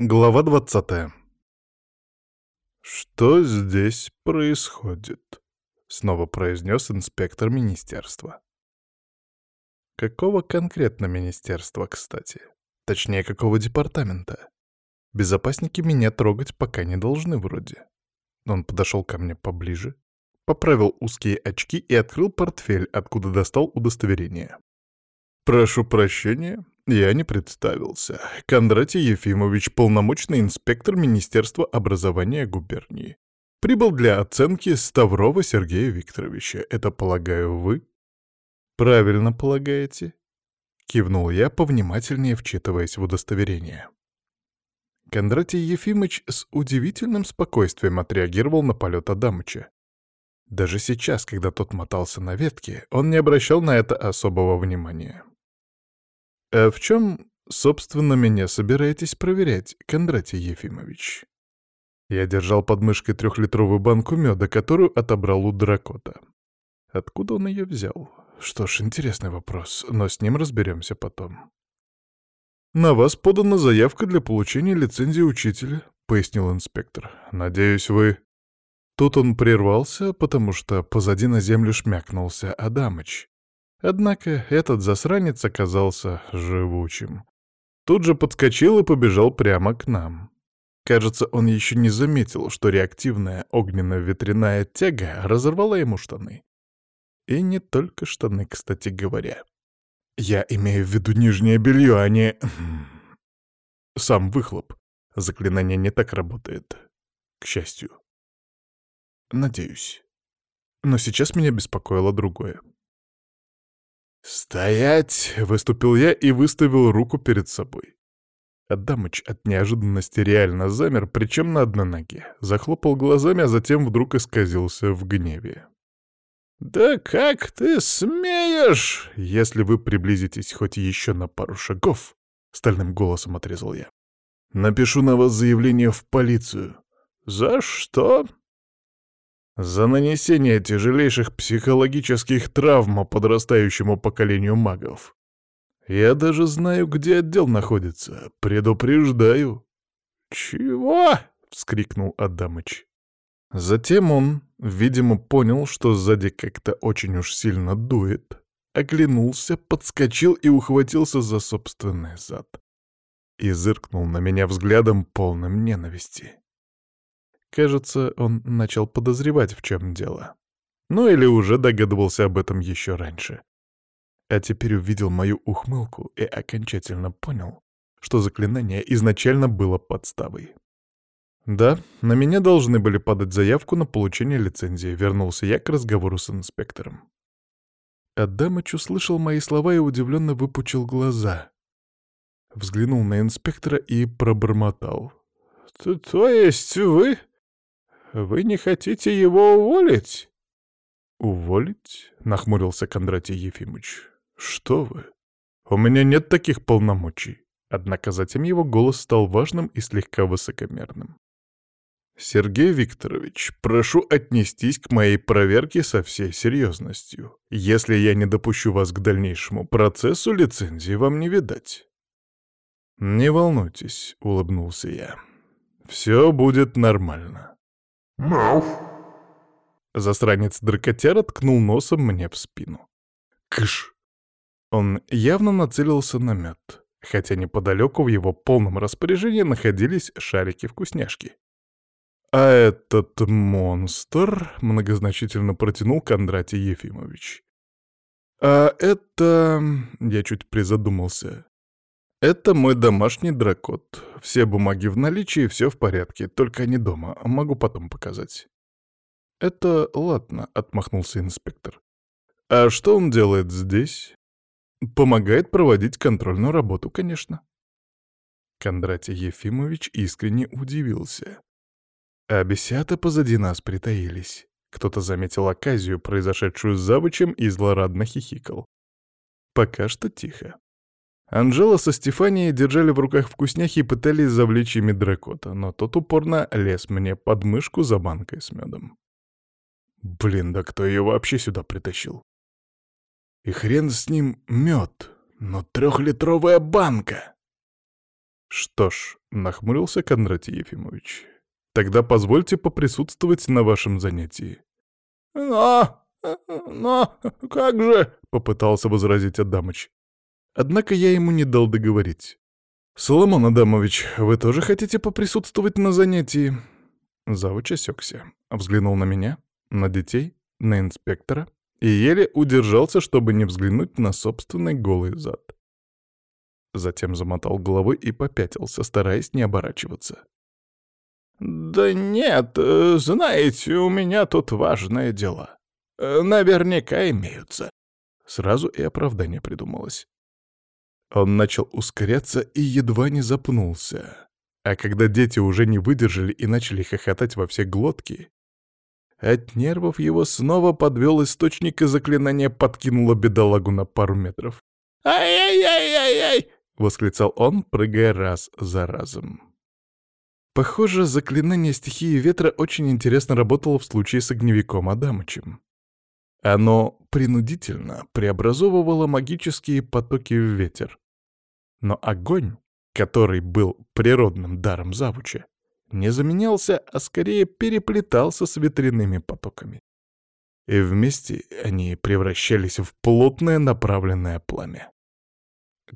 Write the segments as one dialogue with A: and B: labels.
A: Глава 20 «Что здесь происходит?» — снова произнес инспектор министерства. Какого конкретно министерства, кстати? Точнее, какого департамента? Безопасники меня трогать пока не должны вроде. Он подошел ко мне поближе, поправил узкие очки и открыл портфель, откуда достал удостоверение. «Прошу прощения, я не представился. Кондратий Ефимович, полномочный инспектор Министерства образования губернии. Прибыл для оценки Ставрова Сергея Викторовича. Это, полагаю, вы?» «Правильно полагаете?» — кивнул я, повнимательнее вчитываясь в удостоверение. Кондратий Ефимович с удивительным спокойствием отреагировал на полет Адамыча. Даже сейчас, когда тот мотался на ветке, он не обращал на это особого внимания. «А в чем, собственно, меня собираетесь проверять, Кондратий Ефимович?» Я держал под мышкой трехлитровую банку меда, которую отобрал у дракота. Откуда он ее взял? Что ж, интересный вопрос, но с ним разберемся потом. «На вас подана заявка для получения лицензии учителя», — пояснил инспектор. «Надеюсь, вы...» Тут он прервался, потому что позади на землю шмякнулся Адамыч. Однако этот засранец оказался живучим. Тут же подскочил и побежал прямо к нам. Кажется, он еще не заметил, что реактивная огненно-ветряная тяга разорвала ему штаны. И не только штаны, кстати говоря. Я имею в виду нижнее белье, а не... Сам выхлоп. Заклинание не так работает. К счастью. Надеюсь. Но сейчас меня беспокоило другое. «Стоять!» — выступил я и выставил руку перед собой. Адамыч от неожиданности реально замер, причем на одной ноге. Захлопал глазами, а затем вдруг исказился в гневе. «Да как ты смеешь!» «Если вы приблизитесь хоть еще на пару шагов», — стальным голосом отрезал я. «Напишу на вас заявление в полицию». «За что?» За нанесение тяжелейших психологических травм подрастающему поколению магов. Я даже знаю, где отдел находится. Предупреждаю. «Чего?» — вскрикнул Адамыч. Затем он, видимо, понял, что сзади как-то очень уж сильно дует, оглянулся, подскочил и ухватился за собственный зад. И зыркнул на меня взглядом полным ненависти. Кажется, он начал подозревать, в чем дело. Ну или уже догадывался об этом еще раньше. А теперь увидел мою ухмылку и окончательно понял, что заклинание изначально было подставой. «Да, на меня должны были подать заявку на получение лицензии», — вернулся я к разговору с инспектором. Адамыч услышал мои слова и удивленно выпучил глаза. Взглянул на инспектора и пробормотал. «То есть вы вы не хотите его уволить?» «Уволить?» — нахмурился Кондратий Ефимович. «Что вы? У меня нет таких полномочий». Однако затем его голос стал важным и слегка высокомерным. «Сергей Викторович, прошу отнестись к моей проверке со всей серьезностью. Если я не допущу вас к дальнейшему процессу, лицензии вам не видать». «Не волнуйтесь», — улыбнулся я. «Все будет нормально».
B: «Мауф!»
A: Засранец дракотяра ткнул носом мне в спину. «Кыш!» Он явно нацелился на мед, хотя неподалеку в его полном распоряжении находились шарики-вкусняшки. «А этот монстр...» — многозначительно протянул Кондратий Ефимович. «А это...» — я чуть призадумался. «Это мой домашний дракот. Все бумаги в наличии, все в порядке, только не дома. Могу потом показать». «Это ладно», — отмахнулся инспектор. «А что он делает здесь?» «Помогает проводить контрольную работу, конечно». Кондратий Ефимович искренне удивился. А бесята позади нас притаились. Кто-то заметил оказию, произошедшую с завучем, и злорадно хихикал. Пока что тихо. Анжела со Стефанией держали в руках вкусняхи и пытались завлечь ими дракота, но тот упорно лез мне под мышку за банкой с медом. Блин, да кто ее вообще сюда притащил? И хрен с ним мед, но трехлитровая банка! «Что ж», — нахмурился Кондратий Ефимович, — «тогда позвольте поприсутствовать на вашем занятии».
B: «Но... но... как же...»
A: — попытался возразить Адамыч. Однако я ему не дал договорить. «Соломон Адамович, вы тоже хотите поприсутствовать на занятии?» Завуч осекся, взглянул на меня, на детей, на инспектора и еле удержался, чтобы не взглянуть на собственный голый зад. Затем замотал головой и попятился, стараясь не оборачиваться.
B: «Да нет, э, знаете, у меня тут важное дело. Э, наверняка имеются».
A: Сразу и оправдание придумалось. Он начал ускоряться и едва не запнулся. А когда дети уже не выдержали и начали хохотать во все глотки, от нервов его снова подвел источник и заклинание подкинуло бедолагу на пару метров.
B: «Ай-яй-яй-яй-яй!»
A: — восклицал он, прыгая раз за разом. Похоже, заклинание стихии ветра очень интересно работало в случае с огневиком Адамычем. Оно принудительно преобразовывало магические потоки в ветер. Но огонь, который был природным даром завуча, не заменялся, а скорее переплетался с ветряными потоками. И вместе они превращались в плотное направленное пламя.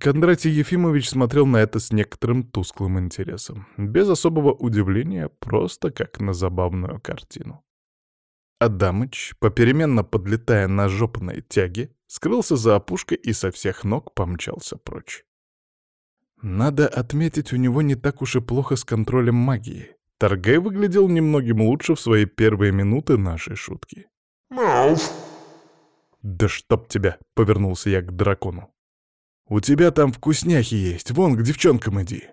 A: Кондратий Ефимович смотрел на это с некоторым тусклым интересом, без особого удивления, просто как на забавную картину. Адамыч, попеременно подлетая на жопной тяге, скрылся за опушкой и со всех ног помчался прочь. Надо отметить, у него не так уж и плохо с контролем магии. Торгай выглядел немногим лучше в свои первые минуты нашей шутки.
B: «Мауф!»
A: «Да чтоб тебя!» — повернулся я к дракону. «У тебя там вкусняхи есть, вон к девчонкам иди!»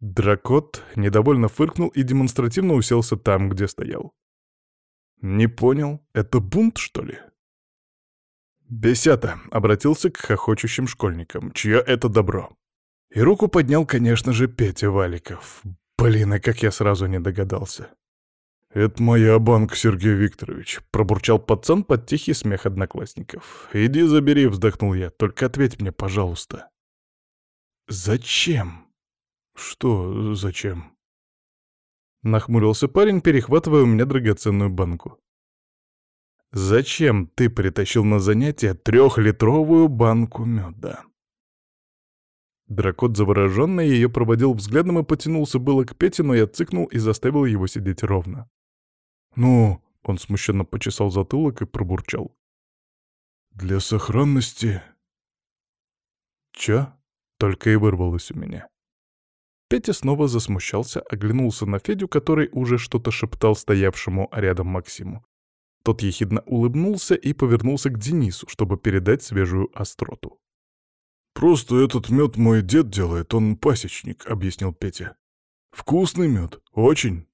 A: Дракот недовольно фыркнул и демонстративно уселся там, где стоял. «Не понял, это бунт, что ли?» «Бесята!» — обратился к хохочущим школьникам. «Чье это добро?» И руку поднял, конечно же, Петя Валиков. Блин, а как я сразу не догадался. «Это моя банка, Сергей Викторович», — пробурчал пацан под тихий смех одноклассников. «Иди забери», — вздохнул я, — «только ответь мне, пожалуйста». «Зачем?» «Что зачем?» Нахмурился парень, перехватывая у меня драгоценную банку. «Зачем ты притащил на занятие трехлитровую банку меда?» Дракот завороженно ее проводил взглядом и потянулся было к Пете, но я цыкнул и заставил его сидеть ровно. «Ну...» — он смущенно почесал затылок и пробурчал. «Для сохранности...» «Чё?» — только и вырвалось у меня. Петя снова засмущался, оглянулся на Федю, который уже что-то шептал стоявшему рядом Максиму. Тот ехидно улыбнулся и повернулся к Денису, чтобы передать свежую остроту. «Просто этот мед мой дед делает, он пасечник», — объяснил Петя. «Вкусный мед, очень».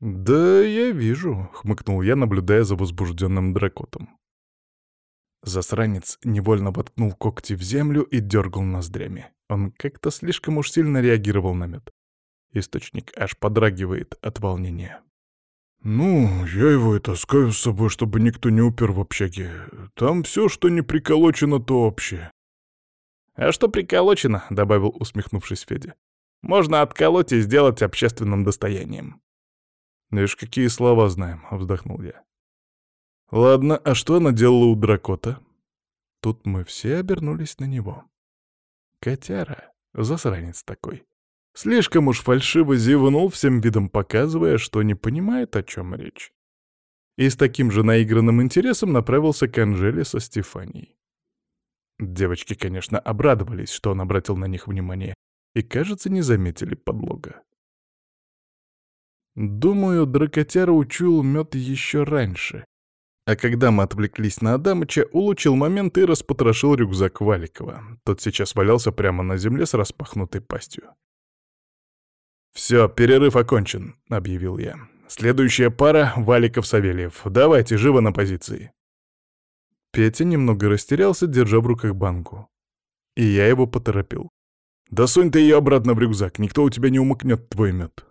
A: «Да я вижу», — хмыкнул я, наблюдая за возбужденным дракотом. Засранец невольно воткнул когти в землю и дергал ноздрями. Он как-то слишком уж сильно реагировал на мед. Источник аж подрагивает от волнения. «Ну, я его и таскаю с собой, чтобы никто не упер в общаге. Там все, что не приколочено, то общее.
B: «А что приколочено?» — добавил, усмехнувшись Федя. «Можно отколоть и сделать общественным достоянием».
A: «Видишь, какие слова знаем», — вздохнул я. «Ладно, а что она делала у дракота?» Тут мы все обернулись на него. Котяра, засранец такой. Слишком уж фальшиво зевнул, всем видом показывая, что не понимает, о чем речь. И с таким же наигранным интересом направился к Анжеле со Стефанией. Девочки, конечно, обрадовались, что он обратил на них внимание, и, кажется, не заметили подлога. Думаю, дракотяра учуял мед еще раньше. А когда мы отвлеклись на Адамыча, улучил момент и распотрошил рюкзак Валикова. Тот сейчас валялся прямо на земле с распахнутой пастью. «Все, перерыв окончен», — объявил я. «Следующая пара — Валиков-Савельев. Давайте, живо на позиции». Петя немного растерялся, держа в руках банку. И я его поторопил. «Да сунь ты ее обратно в рюкзак, никто у тебя не умыкнет твой мед».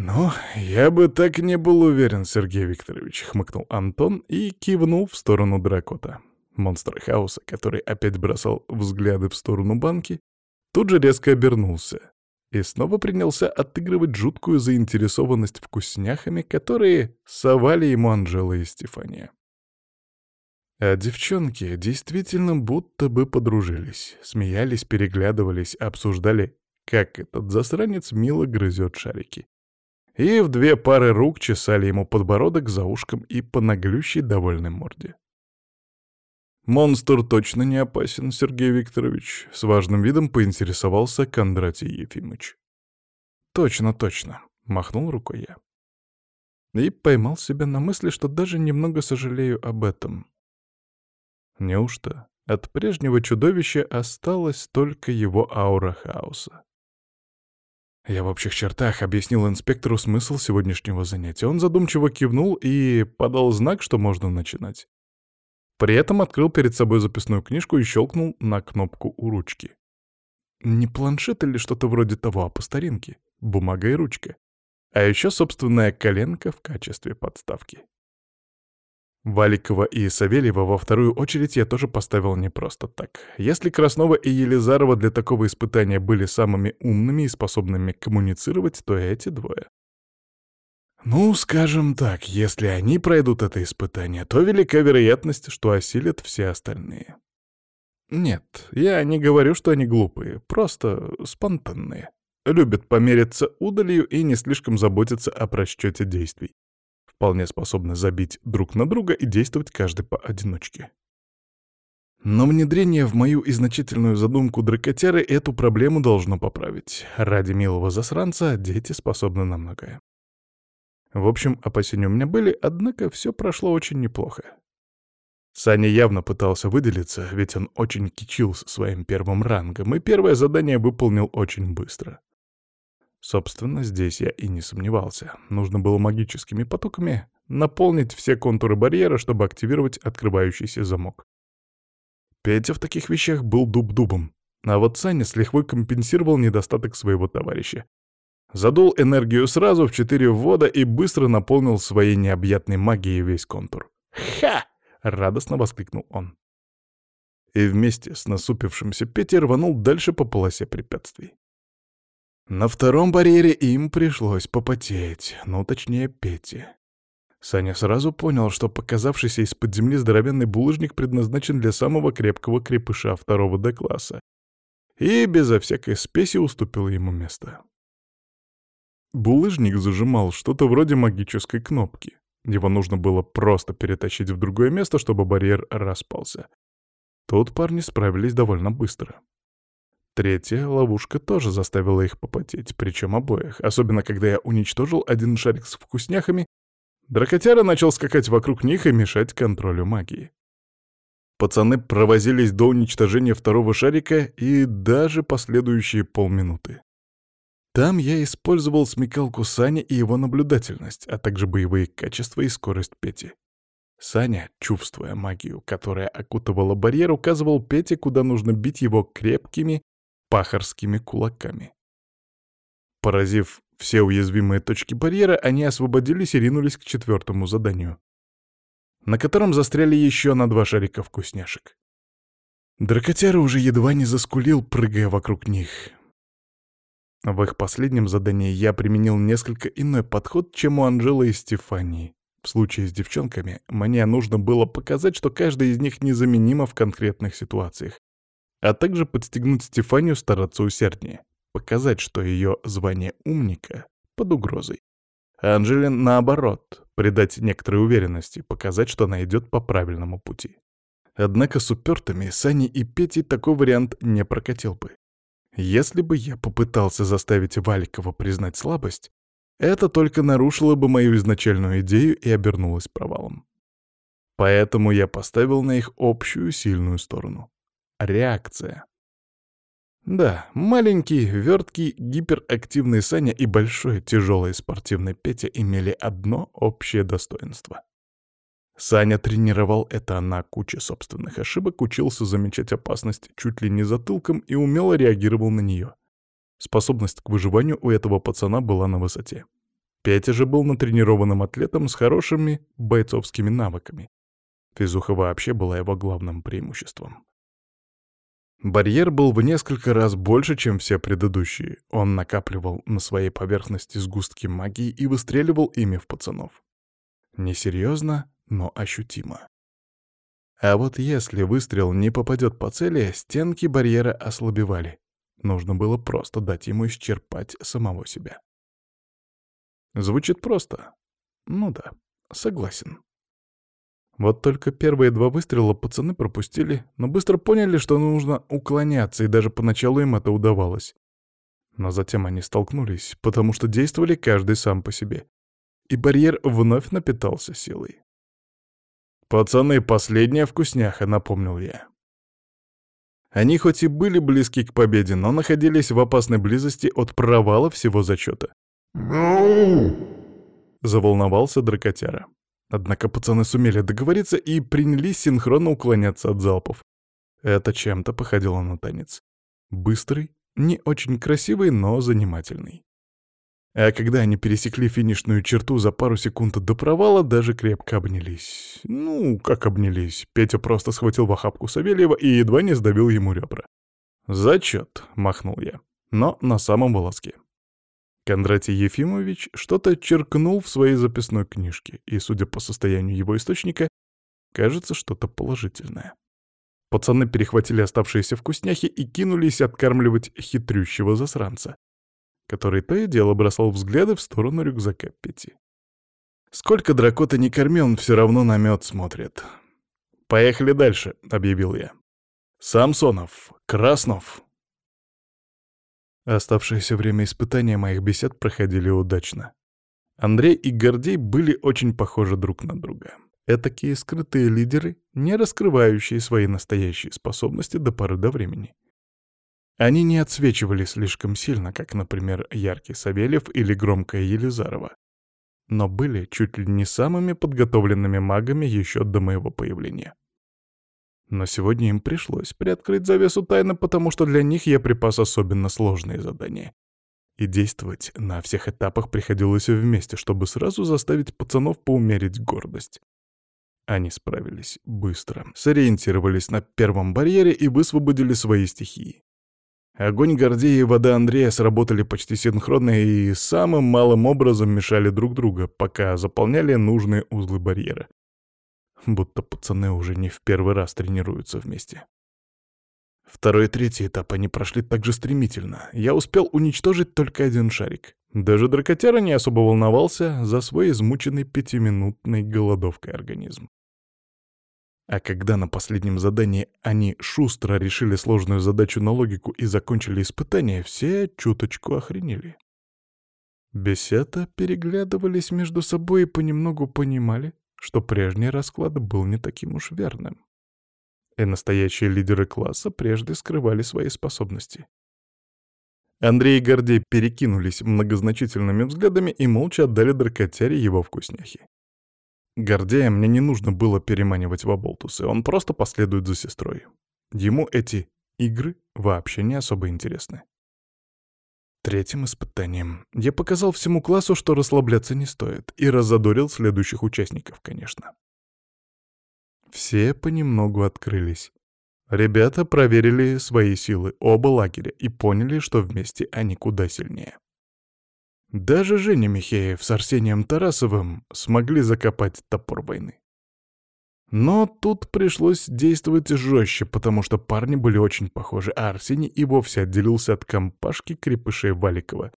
A: «Ну, я бы так не был уверен, Сергей Викторович», — хмыкнул Антон и кивнул в сторону Дракота. Монстр хаоса, который опять бросал взгляды в сторону банки, Тут же резко обернулся и снова принялся отыгрывать жуткую заинтересованность вкусняхами, которые совали ему Анжела и Стефания. А девчонки действительно будто бы подружились, смеялись, переглядывались, обсуждали, как этот засранец мило грызет шарики. И в две пары рук чесали ему подбородок за ушком и по наглющей довольной морде. «Монстр точно не опасен, Сергей Викторович», — с важным видом поинтересовался Кондратий Ефимыч. «Точно, точно», — махнул рукой я. И поймал себя на мысли, что даже немного сожалею об этом. Неужто от прежнего чудовища осталась только его аура хаоса? Я в общих чертах объяснил инспектору смысл сегодняшнего занятия. Он задумчиво кивнул и подал знак, что можно начинать. При этом открыл перед собой записную книжку и щелкнул на кнопку у ручки. Не планшет или что-то вроде того, а по старинке. Бумага и ручка. А еще собственная коленка в качестве подставки. Валикова и Савельева во вторую очередь я тоже поставил не просто так. Если Краснова и Елизарова для такого испытания были самыми умными и способными коммуницировать, то эти двое. Ну, скажем так, если они пройдут это испытание, то велика вероятность, что осилят все остальные. Нет, я не говорю, что они глупые, просто спонтанные. Любят помериться удалью и не слишком заботятся о просчете действий вполне способны забить друг на друга и действовать каждый поодиночке. Но внедрение в мою изначительную задумку дракотяры эту проблему должно поправить. Ради милого засранца дети способны на многое. В общем, опасения у меня были, однако все прошло очень неплохо. Саня явно пытался выделиться, ведь он очень кичился своим первым рангом, и первое задание выполнил очень быстро. Собственно, здесь я и не сомневался. Нужно было магическими потоками наполнить все контуры барьера, чтобы активировать открывающийся замок. Петя в таких вещах был дуб-дубом, а вот Саня с лихвой компенсировал недостаток своего товарища. Задул энергию сразу в четыре ввода и быстро наполнил своей необъятной магией весь контур. «Ха!» — радостно воскликнул он. И вместе с насупившимся Петей рванул дальше по полосе препятствий. На втором барьере им пришлось попотеть, ну, точнее, Пете. Саня сразу понял, что показавшийся из-под земли здоровенный булыжник предназначен для самого крепкого крепыша второго Д-класса, и безо всякой спеси уступил ему место. Булыжник зажимал что-то вроде магической кнопки. Его нужно было просто перетащить в другое место, чтобы барьер распался. Тут парни справились довольно быстро. Третья ловушка тоже заставила их попотеть, причем обоих, особенно когда я уничтожил один шарик с вкусняхами, дракотяра начал скакать вокруг них и мешать контролю магии. Пацаны провозились до уничтожения второго шарика и даже последующие полминуты. Там я использовал смекалку Сани и его наблюдательность, а также боевые качества и скорость Пети. Саня, чувствуя магию, которая окутывала барьер, указывал Пете, куда нужно бить его крепкими, пахарскими кулаками. Поразив все уязвимые точки барьера, они освободились и ринулись к четвертому заданию, на котором застряли еще на два шарика вкусняшек. Дракотяра уже едва не заскулил, прыгая вокруг них. В их последнем задании я применил несколько иной подход, чем у Анжелы и Стефании. В случае с девчонками мне нужно было показать, что каждая из них незаменима в конкретных ситуациях, а также подстегнуть Стефанию стараться усерднее, показать, что ее звание умника под угрозой. А наоборот, придать некоторой уверенности, показать, что она идет по правильному пути. Однако с упертыми Сани и Петей такой вариант не прокатил бы. Если бы я попытался заставить Валикова признать слабость, это только нарушило бы мою изначальную идею и обернулось провалом. Поэтому я поставил на их общую сильную сторону реакция. Да, маленький, верткий, гиперактивный Саня и большой, тяжелый спортивный Петя имели одно общее достоинство. Саня тренировал это на куче собственных ошибок, учился замечать опасность чуть ли не затылком и умело реагировал на нее. Способность к выживанию у этого пацана была на высоте. Петя же был натренированным атлетом с хорошими бойцовскими навыками. Физуха вообще была его главным преимуществом. Барьер был в несколько раз больше, чем все предыдущие. Он накапливал на своей поверхности сгустки магии и выстреливал ими в пацанов. Несерьезно, но ощутимо. А вот если выстрел не попадет по цели, стенки барьера ослабевали. Нужно было просто дать ему исчерпать самого себя. Звучит просто. Ну да, согласен. Вот только первые два выстрела пацаны пропустили, но быстро поняли, что нужно уклоняться, и даже поначалу им это удавалось. Но затем они столкнулись, потому что действовали каждый сам по себе. И барьер вновь напитался силой. «Пацаны, последняя вкусняха», — напомнил я. Они хоть и были близки к победе, но находились в опасной близости от провала всего зачета. Заволновался дракотяра. Однако пацаны сумели договориться и принялись синхронно уклоняться от залпов. Это чем-то походило на танец. Быстрый, не очень красивый, но занимательный. А когда они пересекли финишную черту за пару секунд до провала, даже крепко обнялись. Ну, как обнялись. Петя просто схватил в охапку Савельева и едва не сдавил ему ребра. «Зачет», — махнул я, но на самом волоске. Кондратий Ефимович что-то черкнул в своей записной книжке, и, судя по состоянию его источника, кажется, что-то положительное. Пацаны перехватили оставшиеся вкусняхи и кинулись откармливать хитрющего засранца, который то и дело бросал взгляды в сторону рюкзака Пети. Сколько дракота не корми, он все равно на мед смотрит. «Поехали дальше», — объявил я. «Самсонов, Краснов, Оставшееся время испытания моих бесед проходили удачно. Андрей и Гордей были очень похожи друг на друга. Этакие скрытые лидеры, не раскрывающие свои настоящие способности до поры до времени. Они не отсвечивали слишком сильно, как, например, яркий Савельев или громкая Елизарова, но были чуть ли не самыми подготовленными магами еще до моего появления. Но сегодня им пришлось приоткрыть завесу тайны, потому что для них я припас особенно сложные задания. И действовать на всех этапах приходилось вместе, чтобы сразу заставить пацанов поумерить гордость. Они справились быстро, сориентировались на первом барьере и высвободили свои стихии. Огонь Гордея и вода Андрея сработали почти синхронно и самым малым образом мешали друг друга, пока заполняли нужные узлы барьера будто пацаны уже не в первый раз тренируются вместе. Второй и третий этап они прошли так же стремительно. Я успел уничтожить только один шарик. Даже дракотяра не особо волновался за свой измученный пятиминутной голодовкой организм. А когда на последнем задании они шустро решили сложную задачу на логику и закончили испытание, все чуточку охренели. Бесята переглядывались между собой и понемногу понимали, что прежний расклад был не таким уж верным. И настоящие лидеры класса прежде скрывали свои способности. Андрей и Гордей перекинулись многозначительными взглядами и молча отдали дракотяре его вкусняхи. Гордея мне не нужно было переманивать в оболтусы, он просто последует за сестрой. Ему эти игры вообще не особо интересны. Третьим испытанием я показал всему классу, что расслабляться не стоит, и разодорил следующих участников, конечно. Все понемногу открылись. Ребята проверили свои силы, оба лагеря, и поняли, что вместе они куда сильнее. Даже Женя Михеев с Арсением Тарасовым смогли закопать топор войны. Но тут пришлось действовать жестче, потому что парни были очень похожи, а Арсений и вовсе отделился от компашки крепышей Валикова.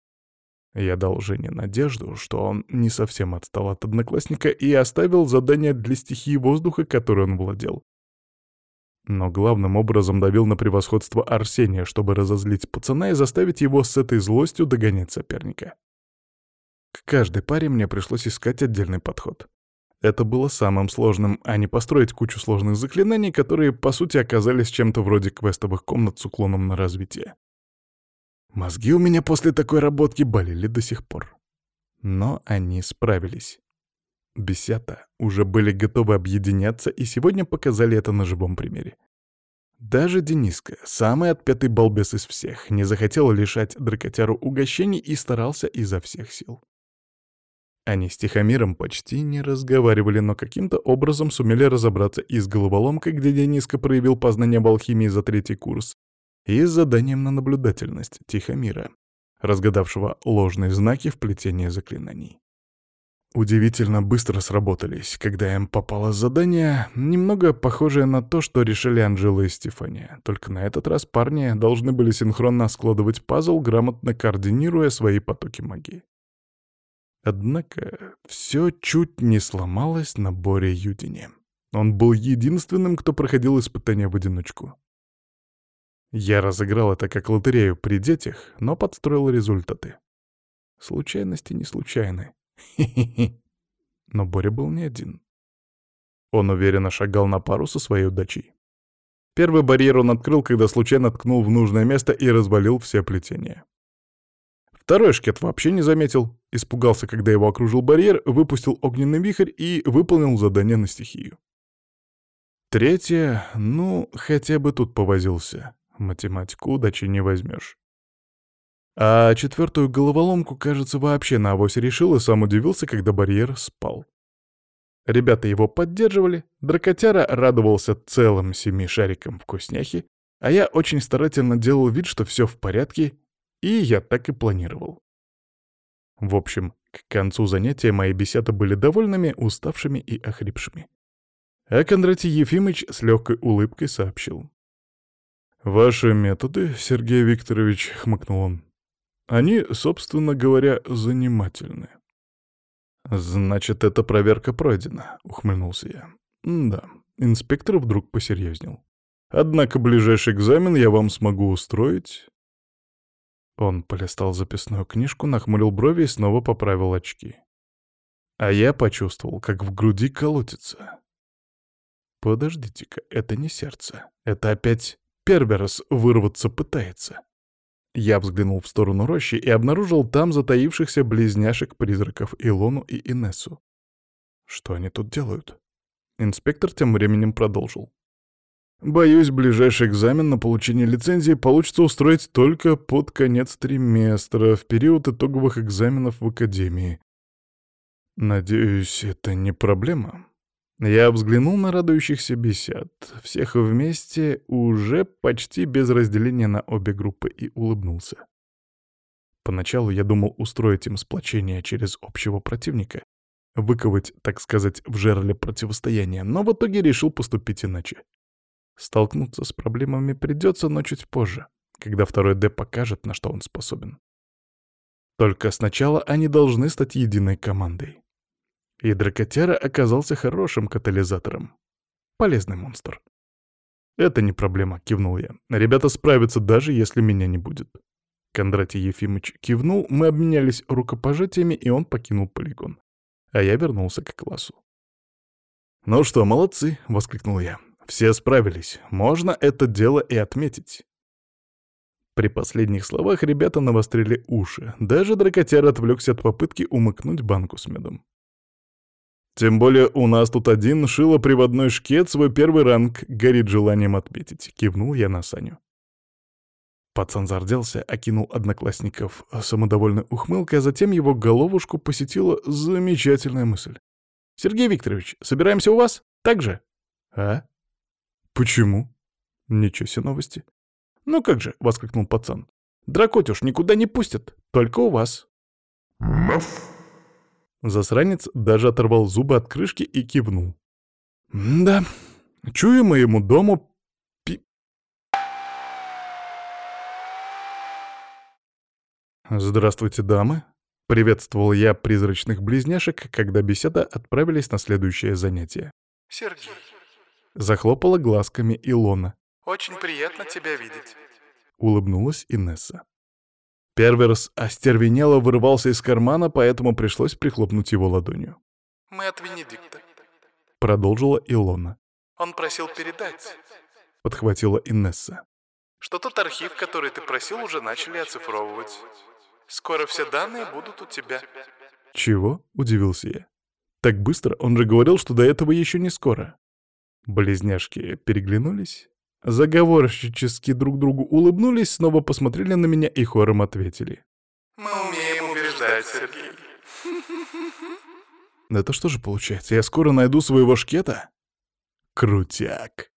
A: Я дал Жене надежду, что он не совсем отстал от одноклассника и оставил задание для стихии воздуха, которой он владел. Но главным образом давил на превосходство Арсения, чтобы разозлить пацана и заставить его с этой злостью догонять соперника. К каждой паре мне пришлось искать отдельный подход. Это было самым сложным, а не построить кучу сложных заклинаний, которые, по сути, оказались чем-то вроде квестовых комнат с уклоном на развитие. Мозги у меня после такой работки болели до сих пор. Но они справились. Бесята уже были готовы объединяться и сегодня показали это на живом примере. Даже Дениска, самый отпетый балбес из всех, не захотел лишать дракотяру угощений и старался изо всех сил. Они с Тихомиром почти не разговаривали, но каким-то образом сумели разобраться и с головоломкой, где Дениска проявил познание в алхимии за третий курс, и с заданием на наблюдательность Тихомира, разгадавшего ложные знаки в плетении заклинаний. Удивительно быстро сработались, когда им попало задание, немного похожее на то, что решили Анжела и Стефания. Только на этот раз парни должны были синхронно складывать пазл, грамотно координируя свои потоки магии. Однако все чуть не сломалось на Боре Юдине. Он был единственным, кто проходил испытания в одиночку. Я разыграл это как лотерею при детях, но подстроил результаты. Случайности не случайны. Хе-хе-хе. Но Боря был не один. Он уверенно шагал на пару со своей удачей. Первый барьер он открыл, когда случайно ткнул в нужное место и развалил все плетения. Второй шкет вообще не заметил, испугался, когда его окружил барьер, выпустил огненный вихрь и выполнил задание на стихию. Третье, ну, хотя бы тут повозился. Математику удачи не возьмешь. А четвертую головоломку, кажется, вообще на авось решил и сам удивился, когда барьер спал. Ребята его поддерживали, дракотяра радовался целым семи шарикам вкусняхи, а я очень старательно делал вид, что все в порядке, и я так и планировал. В общем, к концу занятия мои беседы были довольными, уставшими и охрипшими. А Кондратий Ефимыч с легкой улыбкой сообщил. «Ваши методы, Сергей Викторович», — хмыкнул он, они, собственно говоря, занимательны. «Значит, эта проверка пройдена», — ухмыльнулся я. «Да». Инспектор вдруг посерьезнел. «Однако ближайший экзамен я вам смогу устроить». Он полистал записную книжку, нахмурил брови и снова поправил очки. А я почувствовал, как в груди колотится. Подождите-ка, это не сердце. Это опять Перберос вырваться пытается. Я взглянул в сторону рощи и обнаружил там затаившихся близняшек-призраков Илону и Инессу. Что они тут делают? Инспектор тем временем продолжил. Боюсь, ближайший экзамен на получение лицензии получится устроить только под конец триместра, в период итоговых экзаменов в академии. Надеюсь, это не проблема. Я взглянул на радующихся бесед, всех вместе, уже почти без разделения на обе группы, и улыбнулся. Поначалу я думал устроить им сплочение через общего противника, выковать, так сказать, в жерле противостояния, но в итоге решил поступить иначе. Столкнуться с проблемами придется, но чуть позже, когда второй Д покажет, на что он способен. Только сначала они должны стать единой командой. И дракотяра оказался хорошим катализатором. Полезный монстр. «Это не проблема», — кивнул я. «Ребята справятся, даже если меня не будет». Кондратий Ефимович кивнул, мы обменялись рукопожатиями, и он покинул полигон. А я вернулся к классу. «Ну что, молодцы!» — воскликнул я. «Все справились. Можно это дело и отметить». При последних словах ребята навострили уши. Даже дракотяр отвлекся от попытки умыкнуть банку с медом. Тем более у нас тут один шилоприводной шкет свой первый ранг горит желанием отметить. Кивнул я на Саню. Пацан зарделся, окинул одноклассников самодовольной ухмылкой, а затем его головушку посетила замечательная мысль. «Сергей Викторович, собираемся у вас? Так же?» «А? Почему?» «Ничего себе новости». «Ну как же», — воскликнул пацан. «Дракотюш никуда не пустят, только у вас». «Маф!» Засранец даже оторвал зубы от крышки и кивнул. «Да, чую моему дому пи...» «Здравствуйте, дамы!» — приветствовал я призрачных близняшек, когда беседа отправились на следующее занятие.
C: «Сергей!»
A: — захлопала глазками Илона.
C: «Очень приятно тебя видеть!»
A: — улыбнулась Инесса. Перверс остервенело вырывался из кармана, поэтому пришлось прихлопнуть его ладонью.
C: «Мы от Венедикта», —
A: продолжила Илона.
C: «Он просил передать», —
A: подхватила Инесса.
C: «Что тот архив, который ты просил, уже начали оцифровывать. Скоро все данные будут у тебя».
A: «Чего?» — удивился я. «Так быстро? Он же говорил, что до этого еще не скоро». Близняшки переглянулись, Заговорщически друг другу улыбнулись, снова посмотрели на меня и хором ответили.
C: «Мы умеем убеждать, Сергей».
A: Это что же получается, я скоро найду своего шкета? Крутяк.